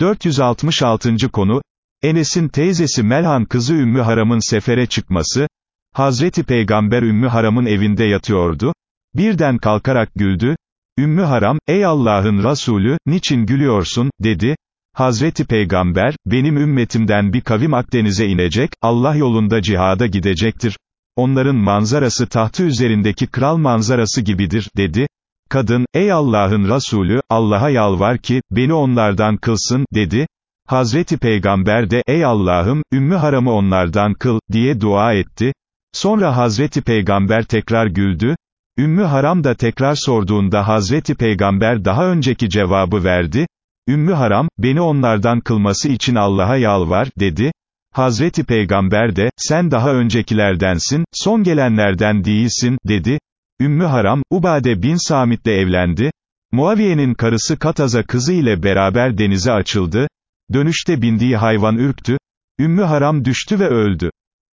466. konu, Enes'in teyzesi Melhan kızı Ümmü Haram'ın sefere çıkması, Hazreti Peygamber Ümmü Haram'ın evinde yatıyordu, birden kalkarak güldü, Ümmü Haram, ey Allah'ın Resulü, niçin gülüyorsun, dedi, Hazreti Peygamber, benim ümmetimden bir kavim Akdeniz'e inecek, Allah yolunda cihada gidecektir, onların manzarası tahtı üzerindeki kral manzarası gibidir, dedi, kadın, ey Allah'ın Resulü, Allah'a yalvar ki, beni onlardan kılsın, dedi, Hazreti Peygamber de, ey Allah'ım, Ümmü Haram'ı onlardan kıl, diye dua etti, sonra Hazreti Peygamber tekrar güldü, Ümmü Haram da tekrar sorduğunda Hazreti Peygamber daha önceki cevabı verdi, Ümmü Haram, beni onlardan kılması için Allah'a yalvar, dedi, Hazreti Peygamber de, sen daha öncekilerdensin, son gelenlerden değilsin, dedi, Ümmü Haram, Ubade bin Samit'le evlendi, Muaviye'nin karısı Kataza kızı ile beraber denize açıldı, dönüşte bindiği hayvan ürktü, Ümmü Haram düştü ve öldü.